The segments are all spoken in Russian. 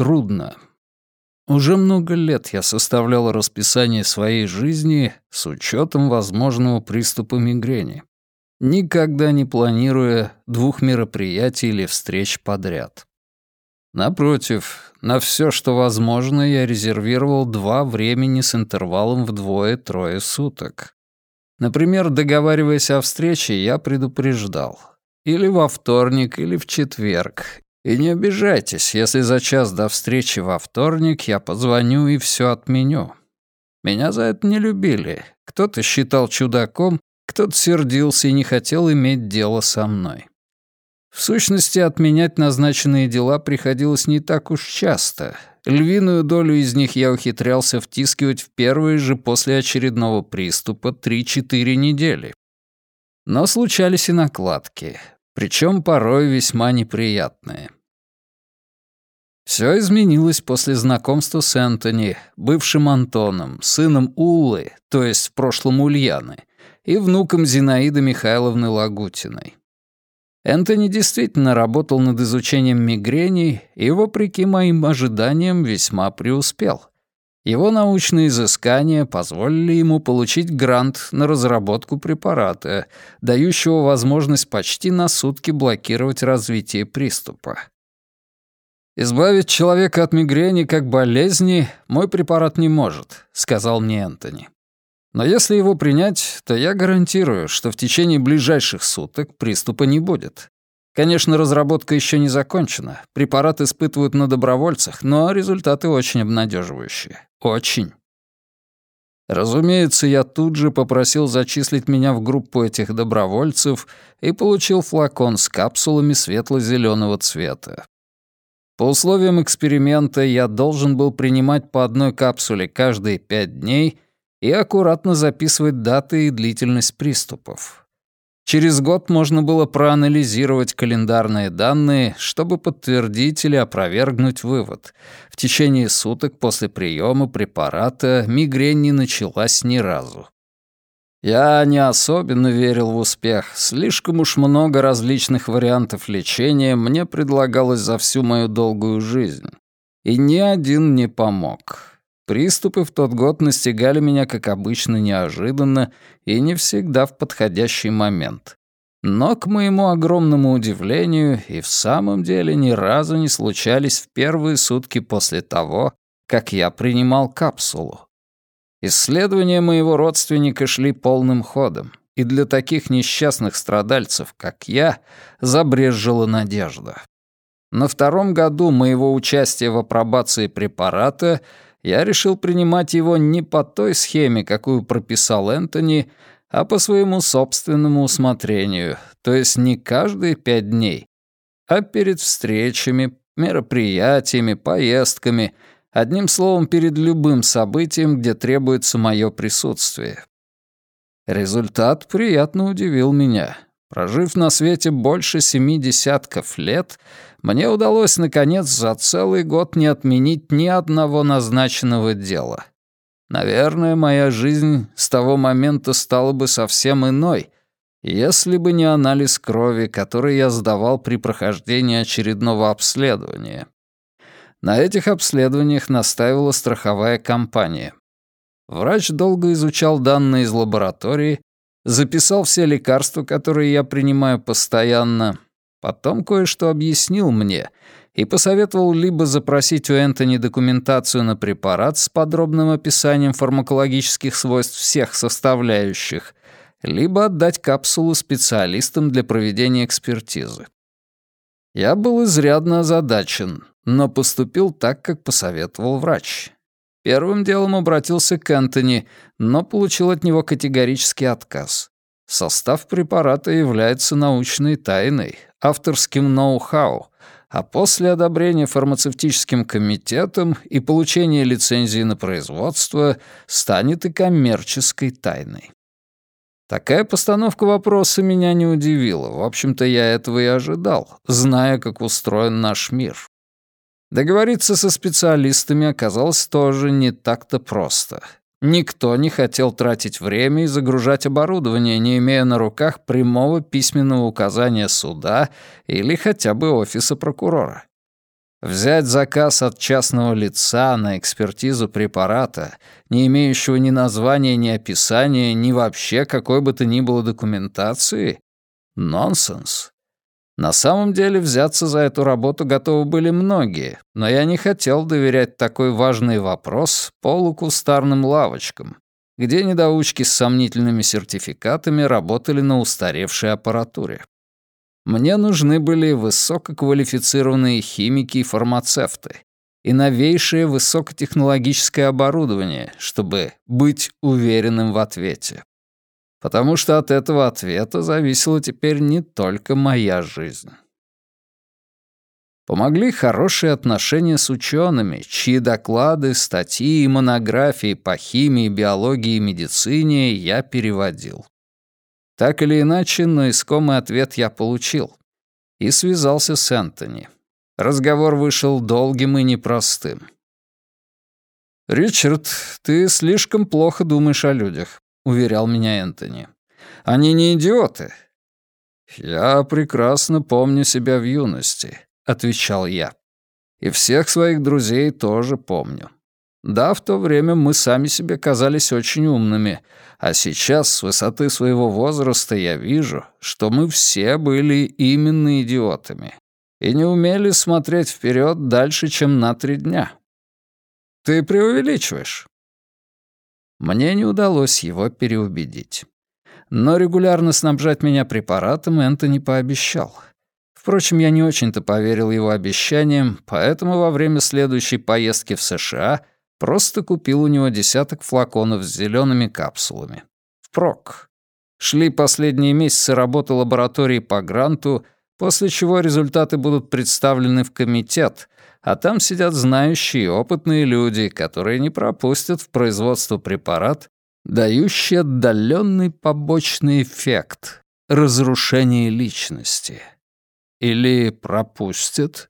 Трудно. Уже много лет я составлял расписание своей жизни с учетом возможного приступа мигрени, никогда не планируя двух мероприятий или встреч подряд. Напротив, на все, что возможно, я резервировал два времени с интервалом в двое-трое суток. Например, договариваясь о встрече, я предупреждал. Или во вторник, или в четверг. И не обижайтесь, если за час до встречи во вторник я позвоню и все отменю. Меня за это не любили. Кто-то считал чудаком, кто-то сердился и не хотел иметь дело со мной. В сущности, отменять назначенные дела приходилось не так уж часто. Львиную долю из них я ухитрялся втискивать в первые же после очередного приступа 3-4 недели. Но случались и накладки, причем порой весьма неприятные. Все изменилось после знакомства с Энтони, бывшим Антоном, сыном Уллы, то есть в прошлом Ульяны, и внуком Зинаиды Михайловны Лагутиной. Энтони действительно работал над изучением мигрени и, вопреки моим ожиданиям, весьма преуспел. Его научные изыскания позволили ему получить грант на разработку препарата, дающего возможность почти на сутки блокировать развитие приступа. «Избавить человека от мигрени как болезни мой препарат не может», — сказал мне Энтони. Но если его принять, то я гарантирую, что в течение ближайших суток приступа не будет. Конечно, разработка еще не закончена. Препарат испытывают на добровольцах, но результаты очень обнадеживающие. Очень. Разумеется, я тут же попросил зачислить меня в группу этих добровольцев и получил флакон с капсулами светло-зеленого цвета. По условиям эксперимента я должен был принимать по одной капсуле каждые пять дней — и аккуратно записывать даты и длительность приступов. Через год можно было проанализировать календарные данные, чтобы подтвердить или опровергнуть вывод. В течение суток после приема препарата мигрень не началась ни разу. Я не особенно верил в успех. Слишком уж много различных вариантов лечения мне предлагалось за всю мою долгую жизнь. И ни один не помог. Приступы в тот год настигали меня, как обычно, неожиданно и не всегда в подходящий момент. Но, к моему огромному удивлению, и в самом деле ни разу не случались в первые сутки после того, как я принимал капсулу. Исследования моего родственника шли полным ходом, и для таких несчастных страдальцев, как я, забрезжила надежда. На втором году моего участия в апробации препарата — я решил принимать его не по той схеме, какую прописал Энтони, а по своему собственному усмотрению, то есть не каждые пять дней, а перед встречами, мероприятиями, поездками, одним словом, перед любым событием, где требуется мое присутствие. Результат приятно удивил меня. Прожив на свете больше семи десятков лет, мне удалось, наконец, за целый год не отменить ни одного назначенного дела. Наверное, моя жизнь с того момента стала бы совсем иной, если бы не анализ крови, который я сдавал при прохождении очередного обследования. На этих обследованиях настаивала страховая компания. Врач долго изучал данные из лаборатории, записал все лекарства, которые я принимаю постоянно, Потом кое-что объяснил мне и посоветовал либо запросить у Энтони документацию на препарат с подробным описанием фармакологических свойств всех составляющих, либо отдать капсулу специалистам для проведения экспертизы. Я был изрядно озадачен, но поступил так, как посоветовал врач. Первым делом обратился к Энтони, но получил от него категорический отказ. Состав препарата является научной тайной, авторским ноу-хау, а после одобрения фармацевтическим комитетом и получения лицензии на производство станет и коммерческой тайной. Такая постановка вопроса меня не удивила. В общем-то, я этого и ожидал, зная, как устроен наш мир. Договориться со специалистами оказалось тоже не так-то просто. Никто не хотел тратить время и загружать оборудование, не имея на руках прямого письменного указания суда или хотя бы офиса прокурора. Взять заказ от частного лица на экспертизу препарата, не имеющего ни названия, ни описания, ни вообще какой бы то ни было документации? Нонсенс. На самом деле взяться за эту работу готовы были многие, но я не хотел доверять такой важный вопрос полукустарным лавочкам, где недоучки с сомнительными сертификатами работали на устаревшей аппаратуре. Мне нужны были высококвалифицированные химики и фармацевты и новейшее высокотехнологическое оборудование, чтобы быть уверенным в ответе. Потому что от этого ответа зависела теперь не только моя жизнь. Помогли хорошие отношения с учеными, чьи доклады, статьи и монографии по химии, биологии и медицине я переводил. Так или иначе, но искомый ответ я получил. И связался с Энтони. Разговор вышел долгим и непростым. «Ричард, ты слишком плохо думаешь о людях», — уверял меня Энтони. «Они не идиоты». «Я прекрасно помню себя в юности», — отвечал я. «И всех своих друзей тоже помню. Да, в то время мы сами себе казались очень умными, а сейчас, с высоты своего возраста, я вижу, что мы все были именно идиотами и не умели смотреть вперед дальше, чем на три дня. Ты преувеличиваешь. Мне не удалось его переубедить. Но регулярно снабжать меня препаратом Энтони пообещал. Впрочем, я не очень-то поверил его обещаниям, поэтому во время следующей поездки в США — Просто купил у него десяток флаконов с зелеными капсулами. Впрок. Шли последние месяцы работы лаборатории по гранту, после чего результаты будут представлены в комитет, а там сидят знающие опытные люди, которые не пропустят в производство препарат, дающий отдаленный побочный эффект — разрушение личности. Или пропустят?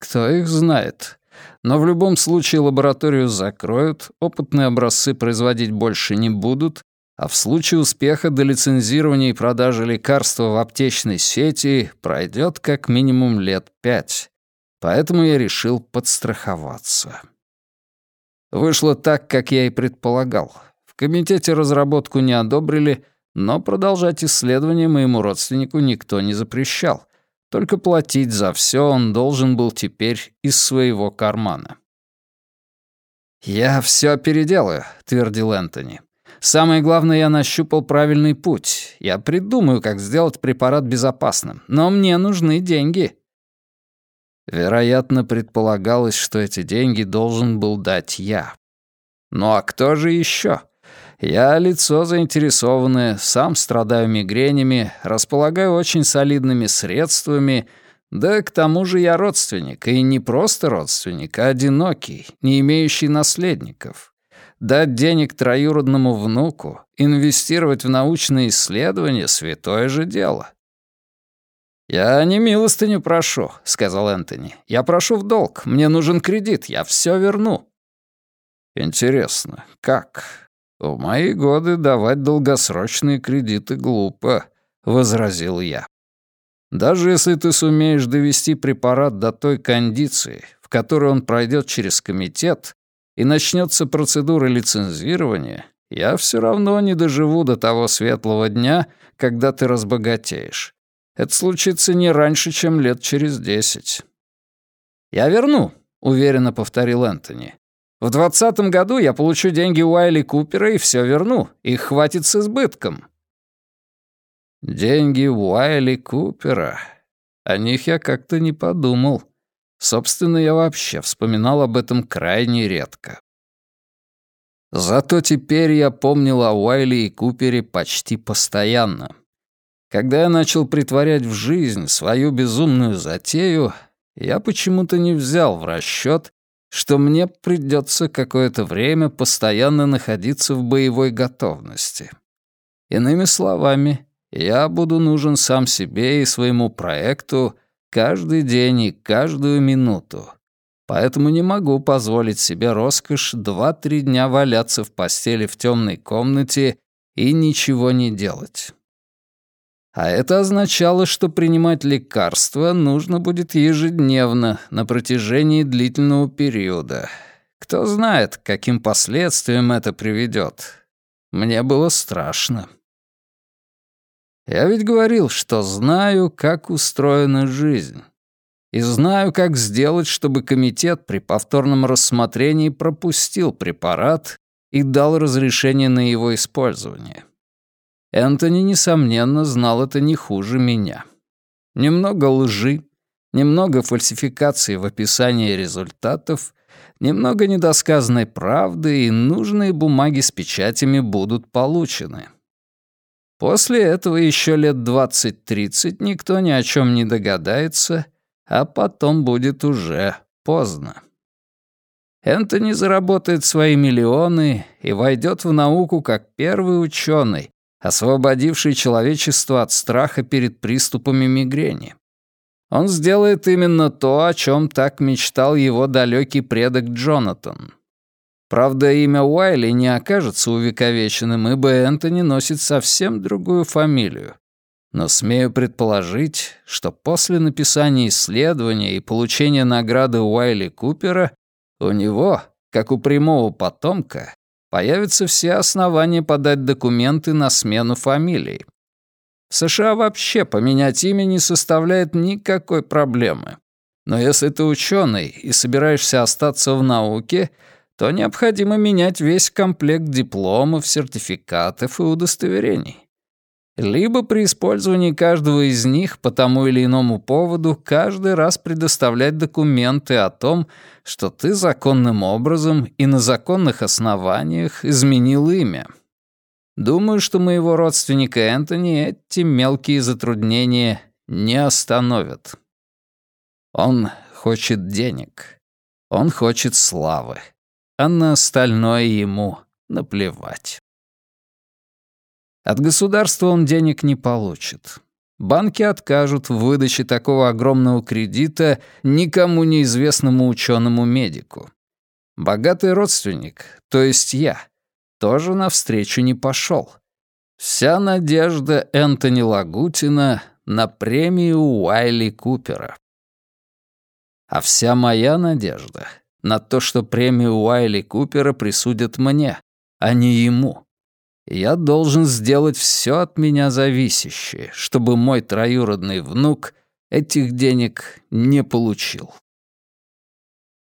Кто их знает? Но в любом случае лабораторию закроют, опытные образцы производить больше не будут, а в случае успеха до лицензирования и продажи лекарства в аптечной сети пройдет как минимум лет пять. Поэтому я решил подстраховаться. Вышло так, как я и предполагал. В комитете разработку не одобрили, но продолжать исследования моему родственнику никто не запрещал. Только платить за все он должен был теперь из своего кармана. «Я все переделаю», — твердил Энтони. «Самое главное, я нащупал правильный путь. Я придумаю, как сделать препарат безопасным. Но мне нужны деньги». Вероятно, предполагалось, что эти деньги должен был дать я. Ну а кто же еще? Я лицо заинтересованное, сам страдаю мигренями, располагаю очень солидными средствами, да к тому же я родственник, и не просто родственник, а одинокий, не имеющий наследников. Дать денег троюродному внуку, инвестировать в научные исследования — святое же дело. «Я не милостыню прошу», — сказал Энтони. «Я прошу в долг. Мне нужен кредит. Я все верну». «Интересно, как?» «В мои годы давать долгосрочные кредиты глупо», — возразил я. «Даже если ты сумеешь довести препарат до той кондиции, в которой он пройдет через комитет, и начнется процедура лицензирования, я все равно не доживу до того светлого дня, когда ты разбогатеешь. Это случится не раньше, чем лет через десять». «Я верну», — уверенно повторил Энтони. В двадцатом году я получу деньги Уайли Купера и все верну. Их хватит с избытком». «Деньги Уайли Купера. О них я как-то не подумал. Собственно, я вообще вспоминал об этом крайне редко. Зато теперь я помнил о Уайли и Купере почти постоянно. Когда я начал притворять в жизнь свою безумную затею, я почему-то не взял в расчет, что мне придется какое-то время постоянно находиться в боевой готовности. Иными словами, я буду нужен сам себе и своему проекту каждый день и каждую минуту. Поэтому не могу позволить себе роскошь два-три дня валяться в постели в темной комнате и ничего не делать. А это означало, что принимать лекарства нужно будет ежедневно на протяжении длительного периода. Кто знает, к каким последствиям это приведет. Мне было страшно. Я ведь говорил, что знаю, как устроена жизнь. И знаю, как сделать, чтобы комитет при повторном рассмотрении пропустил препарат и дал разрешение на его использование. Энтони, несомненно, знал это не хуже меня. Немного лжи, немного фальсификации в описании результатов, немного недосказанной правды и нужные бумаги с печатями будут получены. После этого еще лет 20-30 никто ни о чем не догадается, а потом будет уже поздно. Энтони заработает свои миллионы и войдет в науку как первый ученый, освободивший человечество от страха перед приступами мигрени. Он сделает именно то, о чем так мечтал его далекий предок Джонатан. Правда, имя Уайли не окажется увековеченным, ибо Энтони носит совсем другую фамилию. Но смею предположить, что после написания исследования и получения награды Уайли Купера у него, как у прямого потомка, появятся все основания подать документы на смену фамилии. В США вообще поменять имя не составляет никакой проблемы. Но если ты ученый и собираешься остаться в науке, то необходимо менять весь комплект дипломов, сертификатов и удостоверений. Либо при использовании каждого из них по тому или иному поводу каждый раз предоставлять документы о том, что ты законным образом и на законных основаниях изменил имя. Думаю, что моего родственника Энтони эти мелкие затруднения не остановят. Он хочет денег. Он хочет славы. А на остальное ему наплевать. От государства он денег не получит. Банки откажут в выдаче такого огромного кредита никому неизвестному ученому-медику. Богатый родственник, то есть я, тоже навстречу не пошел. Вся надежда Энтони Лагутина на премию Уайли Купера. А вся моя надежда на то, что премию Уайли Купера присудят мне, а не ему я должен сделать все от меня зависящее, чтобы мой троюродный внук этих денег не получил.